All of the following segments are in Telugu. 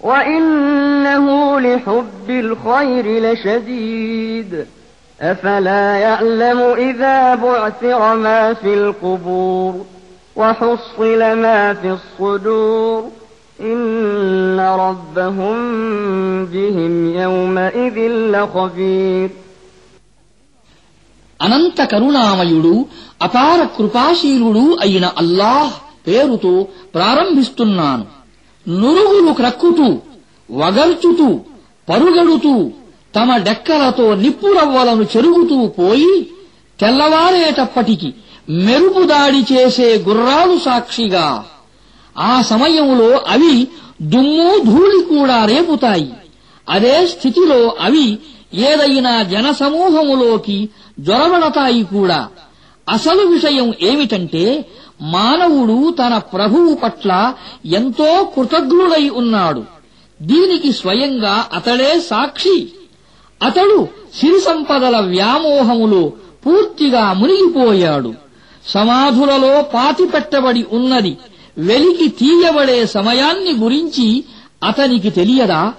وإنه لحب الخير لشديد أفلا يعلم إذا بعثر ما في القبور وحصل ما في الصدور إن ربهم بهم يومئذ لخبير అనంత కరుణామయుడు అపార కృపాశీలుడు అయిన అల్లాహ్ పేరుతో ప్రారంభిస్తున్నాను నురుగులు క్రక్కుతూ వగర్చుతూ పరుగడుతూ తమ డెక్కలతో నిప్పురవ్వలను చెరుగుతూ పోయి తెల్లవారేటప్పటికి మెరుపు దాడి చేసే గుర్రాలు సాక్షిగా ఆ సమయంలో అవి దుమ్ము ధూళి కూడా రేపుతాయి. అదే స్థితిలో అవి ఏదైనా జనసమూహములోకి జొరబడతాయి కూడా. అసలు విషయం ఏమిటంటే మానవుడు తన ప్రభువు పట్ల ఎంతో కృతజ్ఞుడై ఉన్నాడు. దీనికి స్వయంగా అతడే సాక్షి. అతడు సిరి సంపదల వ్యామోహములో పూర్తిగా మునిగిపోయాడు. సమాధులలో పాతిపెట్టబడి ఉన్నది. వెలికి తీయబడే సమయాన్ని గురించి అతనికి తెలియదా?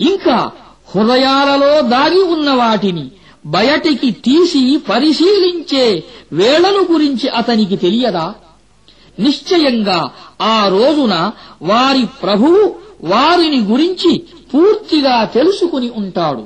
ఇంకా హృదయాలలో దాగి ఉన్న వాటిని బయటికి తీసి పరిశీలించే వేళను గురించి అతనికి తెలియదా? నిశ్చయంగా ఆ రోజున వారి ప్రభువు వారిని గురించి పూర్తిగా తెలుసుకుని ఉంటాడు.